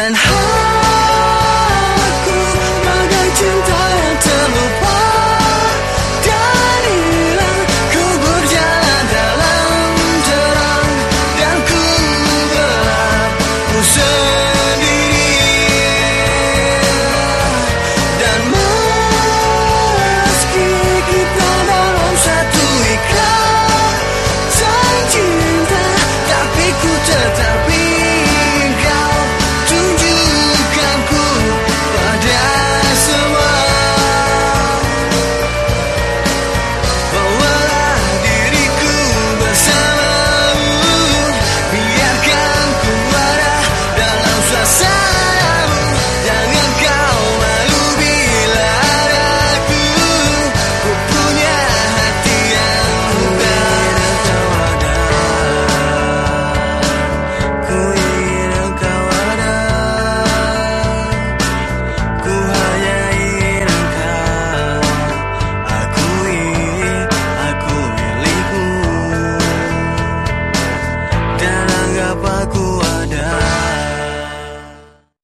then